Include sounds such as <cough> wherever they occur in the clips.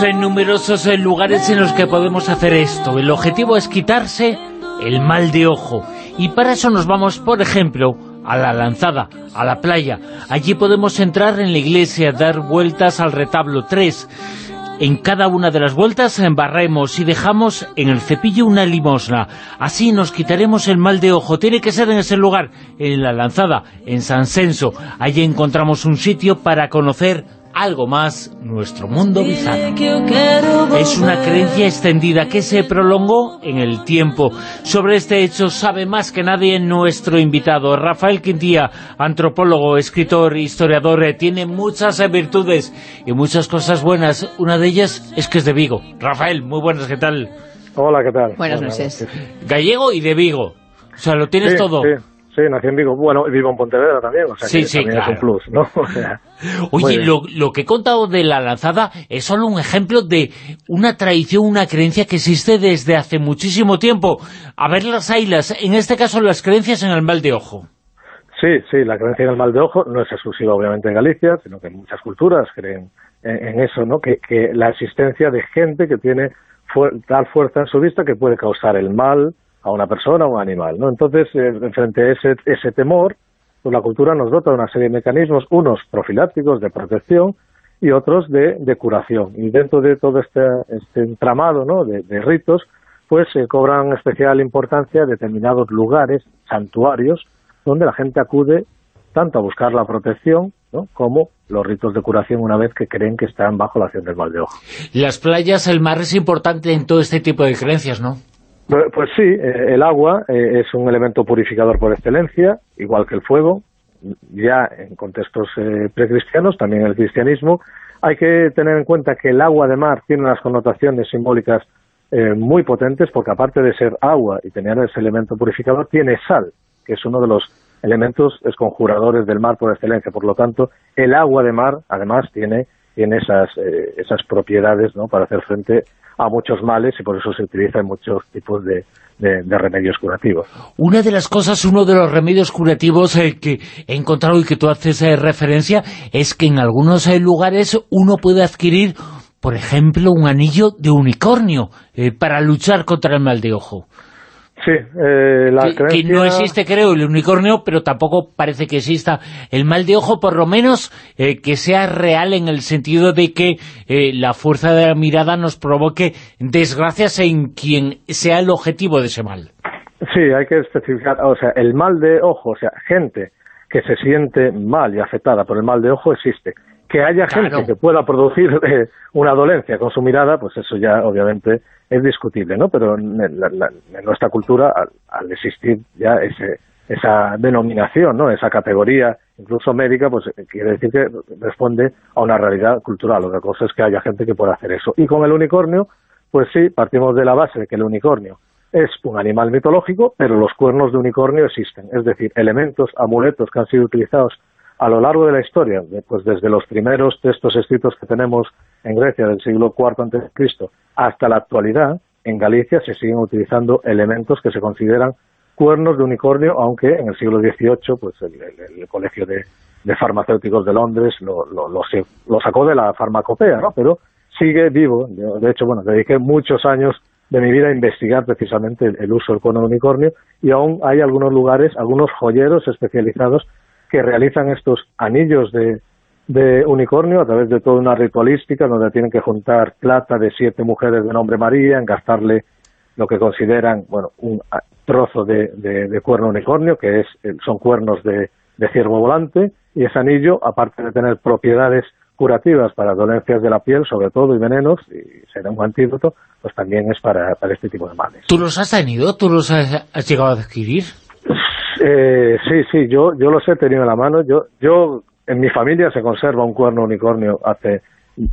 Tenemos en numerosos eh, lugares en los que podemos hacer esto. El objetivo es quitarse el mal de ojo. Y para eso nos vamos, por ejemplo, a la lanzada, a la playa. Allí podemos entrar en la iglesia, dar vueltas al retablo 3 en cada una de las vueltas embarremos y dejamos en el cepillo una limosna. Así nos quitaremos el mal de ojo. Tiene que ser en ese lugar, en la lanzada, en San Censo. Allí encontramos un sitio para conocer algo más nuestro mundo bizarro. Es una creencia extendida que se prolongó en el tiempo. Sobre este hecho sabe más que nadie nuestro invitado. Rafael Quintía, antropólogo, escritor, historiador, eh, tiene muchas virtudes y muchas cosas buenas. Una de ellas es que es de Vigo. Rafael, muy buenas, ¿qué tal? Hola, ¿qué tal? Buenas noches. Gallego y de Vigo. O sea, lo tienes todo. Sí, nací en Vigo. Bueno, vivo en Pontevedra también, o sea sí, que sí, también claro. es un plus, ¿no? <laughs> O sea, Oye, lo, lo, que he contado de la lanzada es solo un ejemplo de una tradición, una creencia que existe desde hace muchísimo tiempo. A ver las ailas, en este caso las creencias en el mal de ojo. Sí, sí, la creencia en el mal de ojo no es exclusiva obviamente en Galicia, sino que muchas culturas creen en, en eso, ¿no? Que, que, la existencia de gente que tiene tal fuerza en su vista que puede causar el mal a una persona o un animal, ¿no? Entonces, eh, frente a ese, ese temor, pues la cultura nos dota de una serie de mecanismos, unos profilácticos de protección y otros de, de curación. Y dentro de todo este, este entramado ¿no? de, ritos, pues eh, cobran especial importancia determinados lugares, santuarios, donde la gente acude tanto a buscar la protección ¿no? como los ritos de curación una vez que creen que están bajo la acción del mal de ojo. Las playas, el mar es importante en todo este tipo de creencias, ¿no? Pues, sí, eh, el agua eh, es un elemento purificador por excelencia, igual que el fuego, ya en contextos eh, precristianos, también en el cristianismo. Hay que tener en cuenta que el agua de mar tiene unas connotaciones simbólicas muy potentes, porque aparte de ser agua y tener ese elemento purificador, tiene sal, que es uno de los elementos esconjuradores del mar por excelencia. Por lo tanto, el agua de mar, además, tiene, tiene esas, eh, esas propiedades ¿no? para hacer frente a muchos males y por eso se utiliza en muchos tipos de, de, remedios curativos. Una de las cosas, uno de los remedios curativos eh, que he encontrado y que tú haces eh, referencia es que en algunos eh, lugares uno puede adquirir, por ejemplo, un anillo de unicornio eh, para luchar contra el mal de ojo. Sí, eh, la que, creencia... que, no existe, creo, el unicornio, pero tampoco parece que exista el mal de ojo, por lo menos eh, que sea real en el sentido de que eh, la fuerza de la mirada nos provoque desgracias en quien sea el objetivo de ese mal. Sí, hay que especificar, o sea, el mal de ojo, o sea, gente que se siente mal y afectada por el mal de ojo existe. Que haya Claro. gente que pueda producir eh, una dolencia con su mirada, pues eso ya obviamente es discutible, ¿no? Pero en, la- la- en nuestra cultura, al, al existir ya ese, esa denominación, ¿no? Esa categoría, incluso médica, pues eh, quiere decir que responde a una realidad cultural. Otra cosa es que haya gente que pueda hacer eso. Y con el unicornio, pues sí, partimos de la base de que el unicornio es un animal mitológico, pero los cuernos de unicornio existen. Es decir, elementos, amuletos que han sido utilizados a lo largo de la historia, pues desde los primeros textos escritos que tenemos en Grecia del siglo IV Cristo hasta la actualidad, en Galicia se siguen utilizando elementos que se consideran cuernos de unicornio, aunque en el siglo XVIII pues el, el- Colegio de, Farmacéuticos de Londres lo, lo, lo sacó de la farmacopea, ¿no? Pero sigue vivo. Yo, de hecho, bueno, dediqué muchos años de mi vida a investigar precisamente el, el uso del cuerno de unicornio y aún hay algunos lugares, algunos joyeros especializados que realizan estos anillos de, de unicornio a través de toda una ritualística donde tienen que juntar plata de siete mujeres de nombre María, engastarle lo que consideran, bueno, un trozo de, de, cuerno unicornio, que es son cuernos de, de ciervo volante, y ese anillo, aparte de tener propiedades curativas para dolencias de la piel, sobre todo, y venenos, y será un antídoto, pues también es para, para este tipo de males. ¿Tú los has tenido? ¿Tú los has, has llegado a adquirir? Eh, sí, sí, yo, yo los he tenido en la mano. Yo, yo, en mi familia se conserva un cuerno unicornio hace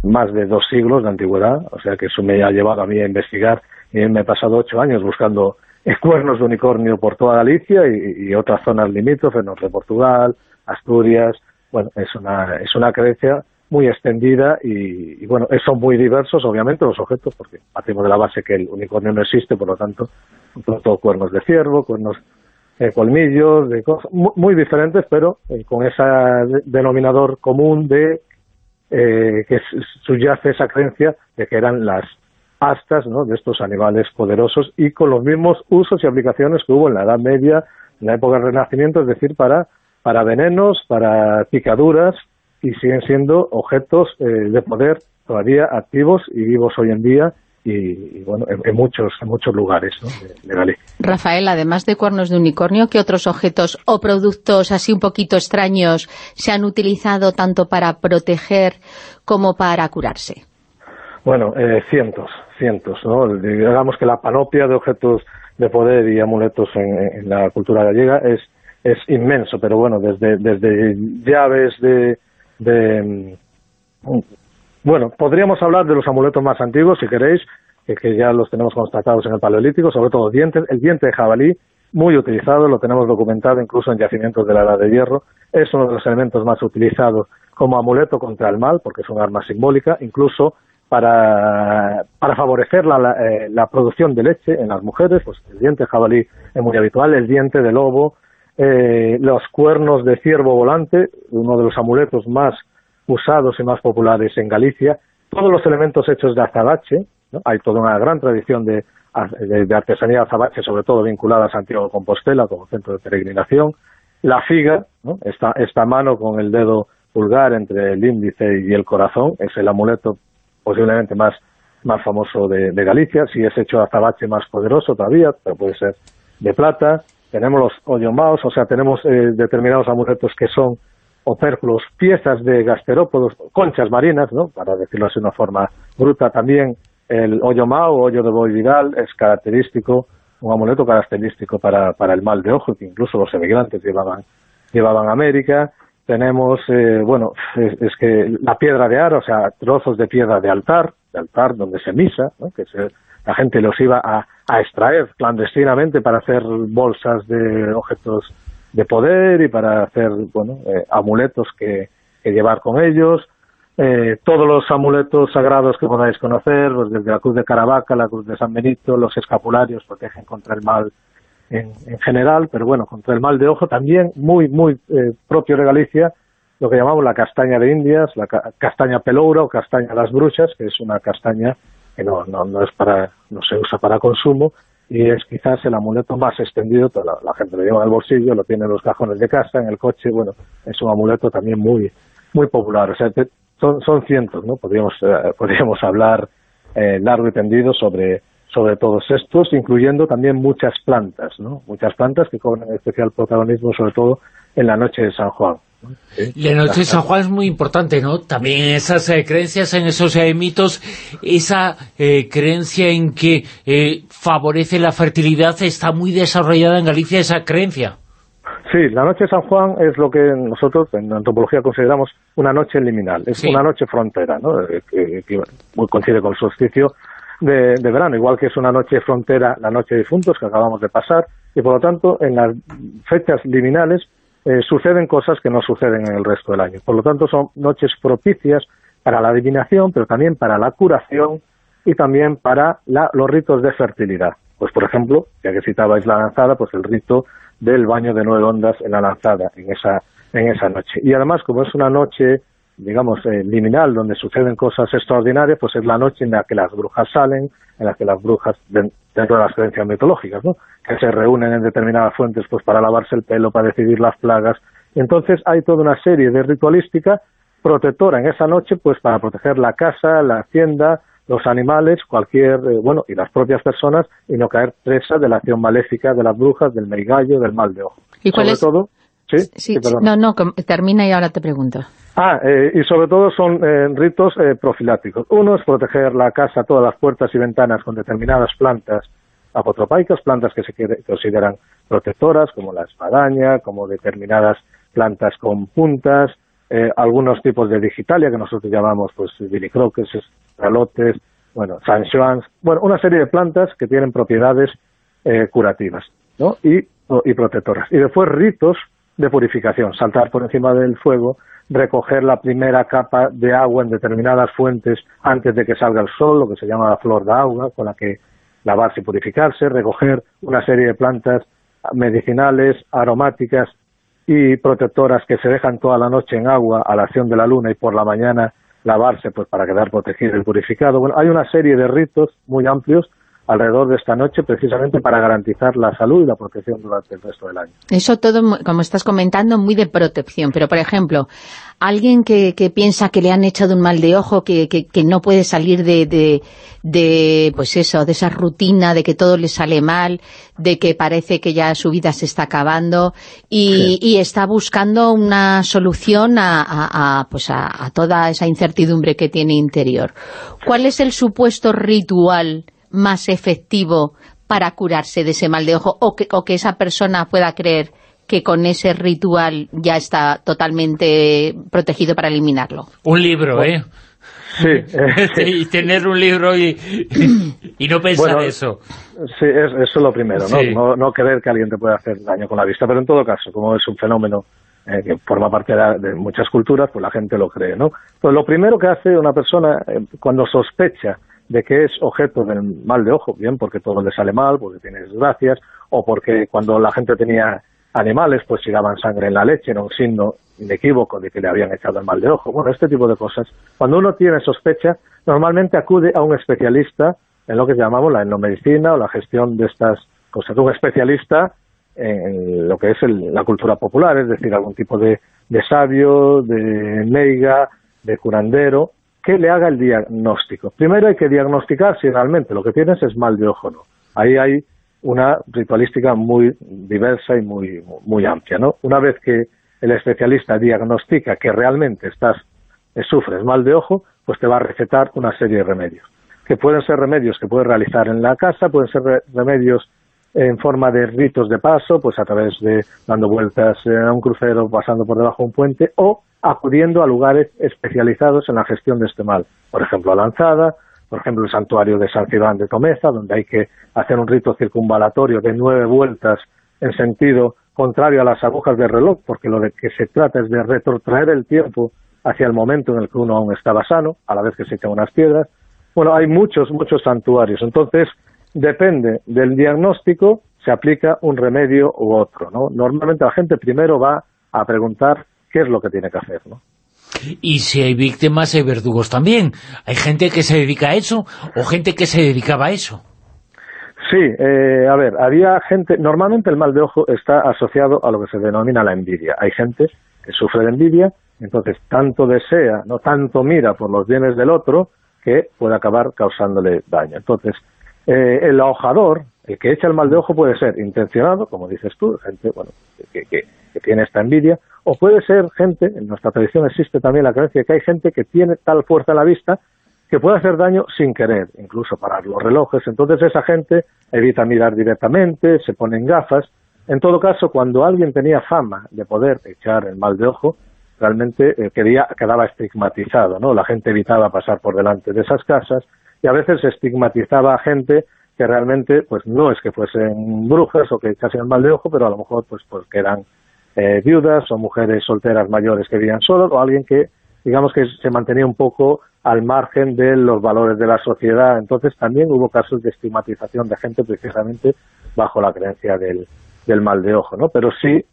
más de dos siglos de antigüedad, o sea que eso me ha llevado a mí a investigar y me he pasado ocho años buscando <laughs> cuernos de unicornio por toda Galicia y, otras zonas limítrofes, norte de Portugal, Asturias. Bueno, es una, es una creencia muy extendida y, y, bueno, eh, son muy diversos obviamente los objetos porque partimos de la base que el unicornio no existe, por lo tanto, todo cuernos de ciervo, cuernos eh, colmillos, de cosas muy, diferentes, pero eh, con ese de- denominador común de eh, que subyace esa creencia de que eran las astas ¿no? de estos animales poderosos y con los mismos usos y aplicaciones que hubo en la Edad Media, en la época del Renacimiento, es decir, para, para venenos, para picaduras, y siguen siendo objetos eh, de poder todavía activos y vivos hoy en día y, bueno, en, muchos en muchos lugares de, Galicia. Rafael, además de cuernos de unicornio, ¿qué otros objetos o productos así un poquito extraños se han utilizado tanto para proteger como para curarse? Bueno, eh, cientos, cientos, ¿no? Digamos que la panoplia de objetos de poder y amuletos en, la cultura gallega es, es inmenso, pero bueno, desde, desde llaves de, de bueno, podríamos hablar de los amuletos más antiguos, si queréis, que, ya los tenemos constatados en el Paleolítico, sobre todo dientes, el diente de jabalí, muy utilizado, lo tenemos documentado incluso en yacimientos de la Edad de Hierro, es uno de los elementos más utilizados como amuleto contra el mal, porque es un arma simbólica, incluso para, para favorecer la, eh, la, producción de leche en las mujeres, pues el diente de jabalí es muy habitual, el diente de lobo, eh, los cuernos de ciervo volante, uno de los amuletos más usados y más populares en Galicia, todos los elementos hechos de azabache, hay toda una gran tradición de, de, artesanía de azabache, sobre todo vinculada a Santiago de Compostela como centro de peregrinación, la figa, esta, esta mano con el dedo pulgar entre el índice y el corazón, es el amuleto posiblemente más, más famoso de, Galicia, si es hecho de azabache más poderoso todavía, pero puede ser de plata, tenemos los oyomaos, o sea, tenemos eh, determinados amuletos que son opérculos, piezas de gasterópodos, conchas marinas, ¿no? para decirlo así de una forma bruta, también el hoyo mao, hoyo de Boy Vidal, es característico, un amuleto característico para, para el mal de ojo, que incluso los emigrantes llevaban, llevaban a América. Tenemos, eh, bueno, es, que la piedra de aro, o sea, trozos de piedra de altar, de altar donde se misa, que la gente los iba a, a extraer clandestinamente para hacer bolsas de objetos de poder y para hacer bueno eh, amuletos que, llevar con ellos. Eh, todos los amuletos sagrados que podáis conocer pues desde la cruz de Caravaca la cruz de San Benito los escapularios protegen contra el mal en, general pero bueno contra el mal de ojo también muy muy eh, propio de Galicia lo que llamamos la castaña de Indias la castaña peloura o castaña las bruchas que es una castaña que no, no, no es para no se usa para consumo y es quizás el amuleto más extendido, la, gente lo lleva en el bolsillo, lo tiene en los cajones de casa, en el coche, bueno, es un amuleto también muy muy popular, o sea, son, son cientos, ¿no? Podríamos, eh, <laughs> podríamos hablar eh, largo y tendido sobre, sobre todos estos, incluyendo también muchas plantas, ¿no? Muchas plantas que cobran especial protagonismo, sobre todo en la noche de San Juan. La noche de San Juan es muy importante, ¿no? También esas eh, creencias en esos eh, mitos, esa eh, creencia en que favorece la fertilidad, está muy desarrollada en Galicia esa creencia. Sí, la noche de San Juan es lo que nosotros en antropología consideramos una noche liminal, es una noche frontera, ¿no? que, coincide con el solsticio de, de, verano, igual que es una noche frontera la noche de difuntos que acabamos de pasar, y por lo tanto en las fechas liminales eh, suceden cosas que no suceden en el resto del año. Por lo tanto, son noches propicias para la adivinación, pero también para la curación y también para los ritos de fertilidad. Pues, por ejemplo, ya que citabais la lanzada, pues el rito del baño de nueve ondas en la lanzada, en esa, en esa noche. Y además, como es una noche, digamos, eh, liminal, donde suceden cosas extraordinarias, pues es la noche en la que las brujas salen, en la que las brujas, dentro de las creencias mitológicas, ¿no? que se reúnen en determinadas fuentes pues para lavarse el pelo, para decidir las plagas. Entonces hay toda una serie de ritualística protectora en esa noche pues para proteger la casa, la hacienda, los animales, cualquier, eh, bueno, y las propias personas, y no caer presa de la acción maléfica de las brujas, del meigallo, del mal de ojo. ¿Y cuál es? todo, ¿sí? no, no, termina y ahora te pregunto. Ah, eh, y sobre todo son eh, ritos profilácticos. Uno es proteger la casa, todas las puertas y ventanas con determinadas plantas apotropaicas, plantas que se consideran protectoras, como la espadaña, como determinadas plantas con puntas, eh, algunos tipos de digitalia que nosotros llamamos pues bilicroques, estralotes, bueno, San bueno, una serie de plantas que tienen propiedades eh, curativas ¿no? y, y protectoras. Y después ritos de purificación, saltar por encima del fuego, recoger la primera capa de agua en determinadas fuentes antes de que salga el sol, lo que se llama la flor de agua, con la que lavarse y purificarse, recoger una serie de plantas medicinales, aromáticas y protectoras que se dejan toda la noche en agua a la acción de la luna y por la mañana lavarse pues para quedar protegido y purificado. Bueno, hay una serie de ritos muy amplios alrededor de esta noche precisamente para garantizar la salud y la protección durante el resto del año. Eso todo, como estás comentando, muy de protección. Pero, por ejemplo, alguien que, piensa que le han echado un mal de ojo, que, no puede salir de, de, pues eso, de esa rutina, de que todo le sale mal, de que parece que ya su vida se está acabando y, está buscando una solución a, a, pues a toda esa incertidumbre que tiene interior. ¿Cuál es el supuesto ritual más efectivo para curarse de ese mal de ojo o que, o que esa persona pueda creer que con ese ritual ya está totalmente protegido para eliminarlo. Un libro, ¿eh? <laughs> Sí. y tener un libro y, y no pensar eso. Sí, es, eso es lo primero, ¿no? ¿no? creer que alguien te puede hacer daño con la vista, pero en todo caso, como es un fenómeno eh, que forma parte de, muchas culturas, pues la gente lo cree, ¿no? Pues lo primero que hace una persona eh, cuando sospecha de que es objeto del mal de ojo, bien porque todo le sale mal, porque tiene desgracias, o porque cuando la gente tenía animales, pues llegaban sangre en la leche, era un signo inequívoco de que le habían echado el mal de ojo. Bueno, este tipo de cosas. Cuando uno tiene sospecha, normalmente acude a un especialista en lo que llamamos la endomedicina o la gestión de estas cosas. Un especialista en lo que es la cultura popular, es decir, algún tipo de, de sabio, de meiga, de curandero, que le haga el diagnóstico. Primero hay que diagnosticar si realmente lo que tienes es mal de ojo o no. Ahí hay una ritualística muy diversa y muy, muy amplia. ¿no? Una vez que el especialista diagnostica que realmente estás eh, sufres mal de ojo, pues te va a recetar una serie de remedios. Que pueden ser remedios que puedes realizar en la casa, pueden ser remedios en forma de ritos de paso, pues a través de dando vueltas a un crucero, pasando por debajo de un puente, o acudiendo a lugares especializados en la gestión de este mal. Por ejemplo, a Lanzada, por ejemplo, el santuario de San Cibán de Tomeza, donde hay que hacer un rito circunvalatorio de nueve vueltas en sentido contrario a las agujas del reloj, porque lo de que se trata es de retrotraer el tiempo hacia el momento en el que uno aún estaba sano, a la vez que se echan unas piedras. Bueno, hay muchos, muchos santuarios. Entonces, depende del diagnóstico, se aplica un remedio u otro, ¿no? Normalmente la gente primero va a preguntar qué es lo que tiene que hacer, ¿no? Y si hay víctimas, hay verdugos también. Hay gente que se dedica a eso o gente que se dedicaba a eso. Sí, eh, a ver, había gente... Normalmente el mal de ojo está asociado a lo que se denomina la envidia. Hay gente que sufre de envidia, entonces tanto desea, no tanto mira por los bienes del otro, que puede acabar causándole daño. Entonces, eh, el ahojador, el que echa el mal de ojo puede ser intencionado, como dices tú, gente bueno, que, que, tiene esta envidia, o puede ser gente, en nuestra tradición existe también la creencia de que hay gente que tiene tal fuerza en la vista que puede hacer daño sin querer, incluso para los relojes. Entonces esa gente evita mirar directamente, se pone en gafas. En todo caso, cuando alguien tenía fama de poder echar el mal de ojo, realmente eh, quedaba estigmatizado, ¿no? La gente evitaba pasar por delante de esas casas y a veces estigmatizaba a gente que realmente pues no es que fuesen brujas o que echasen mal de ojo, pero a lo mejor pues porque eran eh, viudas o mujeres solteras mayores que vivían solos o alguien que digamos que se mantenía un poco al margen de los valores de la sociedad. Entonces también hubo casos de estigmatización de gente precisamente bajo la creencia del, mal de ojo, ¿no? Pero sí,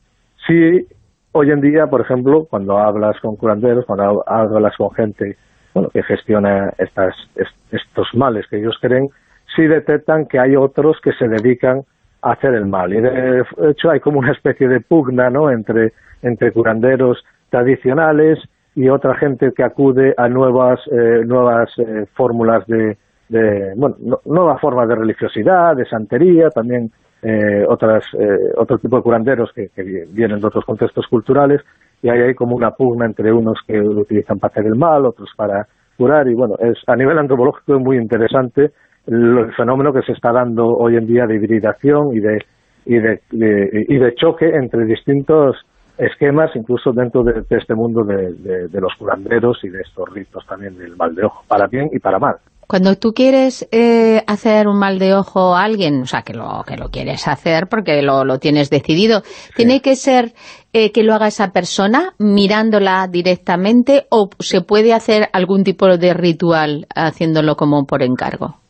sí, hoy en día, por ejemplo, cuando hablas con curanderos, cuando hablas con gente bueno, que gestiona estas, estos males que ellos creen, sí detectan que hay otros que se dedican hacer el mal. Y de hecho hay como una especie de pugna ¿no? entre, entre curanderos tradicionales y otra gente que acude a nuevas, eh, nuevas eh, fórmulas de, de bueno, nuevas formas de religiosidad, de santería, también eh, otras, eh, otro tipo de curanderos que, vienen de otros contextos culturales y hay ahí como una pugna entre unos que lo utilizan para hacer el mal, otros para curar y bueno, es a nivel antropológico es muy interesante el, fenómeno que se está dando hoy en día de hibridación y de, y de, y de choque entre distintos esquemas, incluso dentro de, este mundo de, de, los curanderos y de estos ritos también del mal de ojo, para bien y para mal. Cuando tú quieres eh, hacer un mal de ojo a alguien, o sea, que lo, que lo quieres hacer porque lo, lo tienes decidido, ¿tiene que ser eh, que lo haga esa persona mirándola directamente o se puede hacer algún tipo de ritual haciéndolo como por encargo?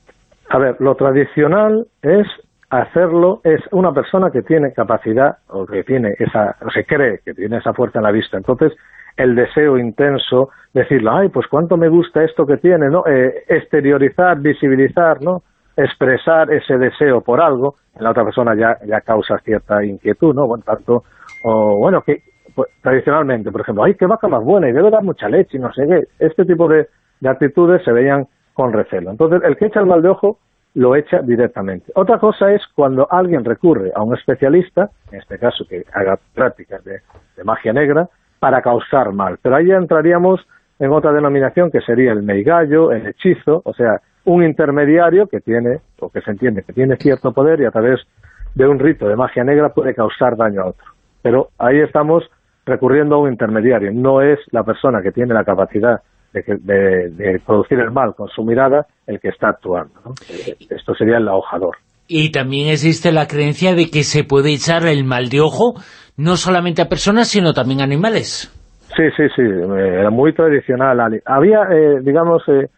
A ver, lo tradicional es hacerlo, es una persona que tiene capacidad o que tiene esa, o cree que tiene esa fuerza en la vista. Entonces, el deseo intenso, decirlo, ay, pues cuánto me gusta esto que tiene, ¿no? Eh, exteriorizar, visibilizar, ¿no? Expresar ese deseo por algo, en la otra persona ya, ya causa cierta inquietud, ¿no? Bueno, tanto, o bueno, que pues, tradicionalmente, por ejemplo, ay, qué vaca más buena y debe dar mucha leche y no sé qué, este tipo de, de actitudes se veían con recelo. Entonces, el que echa el mal de ojo lo echa directamente. Otra cosa es cuando alguien recurre a un especialista, en este caso que haga prácticas de, magia negra, para causar mal. Pero ahí entraríamos en otra denominación que sería el meigallo, el hechizo, o sea, un intermediario que tiene, o que se entiende que tiene cierto poder y a través de un rito de magia negra puede causar daño a otro. Pero ahí estamos recurriendo a un intermediario, no es la persona que tiene la capacidad de, producir el mal con su mirada el que está actuando. Esto sería el ahojador. Y también existe la creencia de que se puede echar el mal de ojo no solamente a personas, sino también a animales. Sí, sí, sí, eh, era muy tradicional. Había, eh, digamos, eh,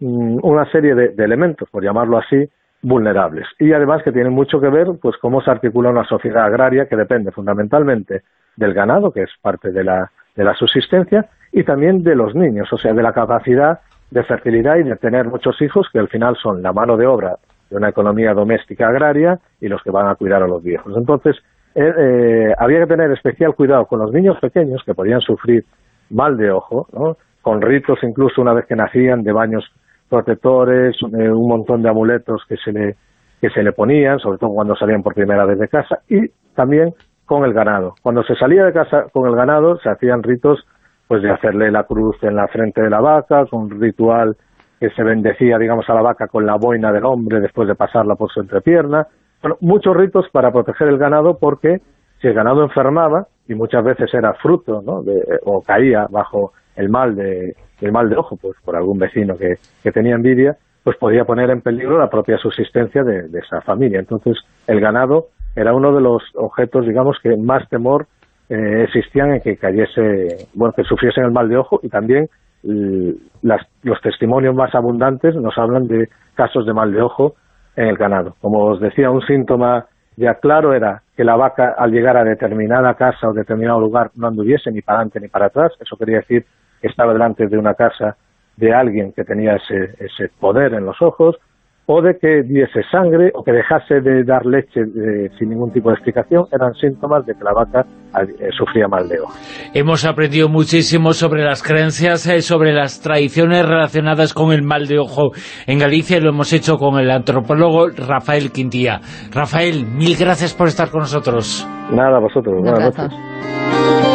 mm, una serie de, elementos, por llamarlo así, vulnerables. Y además que tienen mucho que ver pues cómo se articula una sociedad agraria que depende fundamentalmente del ganado, que es parte de la, de la subsistencia, y también de los niños, o sea, de la capacidad de fertilidad y de tener muchos hijos, que al final son la mano de obra de una economía doméstica agraria y los que van a cuidar a los viejos. Entonces, eh, eh, había que tener especial cuidado con los niños pequeños que podían sufrir mal de ojo, con ritos incluso una vez que nacían de baños protectores, eh, un montón de amuletos que se le que se le ponían, sobre todo cuando salían por primera vez de casa, y también con el ganado. Cuando se salía de casa con el ganado se hacían ritos pues de hacerle la cruz en la frente de la vaca, con un ritual que se bendecía, digamos, a la vaca con la boina del hombre después de pasarla por su entrepierna. Bueno, muchos ritos para proteger el ganado porque si el ganado enfermaba, y muchas veces era fruto, ¿no? o caía bajo el mal de, el mal de ojo, pues por algún vecino que, que tenía envidia, pues podía poner en peligro la propia subsistencia de, de esa familia. Entonces, el ganado era uno de los objetos, digamos, que más temor eh, existían en que cayese, bueno, que sufriesen el mal de ojo. Y también los testimonios más abundantes nos hablan de casos de mal de ojo en el ganado. Como os decía, un síntoma ya claro era que la vaca al llegar a determinada casa o determinado lugar no anduviese ni para adelante ni para atrás, eso quería decir que estaba delante de una casa de alguien que tenía ese, ese poder en los ojos, o de que diese sangre o que dejase de dar leche eh, sin ningún tipo de explicación, eran síntomas de que la vaca eh, sufría mal de ojo. Hemos aprendido muchísimo sobre las creencias, eh, sobre las tradiciones relacionadas con el mal de ojo en Galicia y lo hemos hecho con el antropólogo Rafael Quintía. Rafael, mil gracias por estar con nosotros. Nada, vosotros. Buenas noches.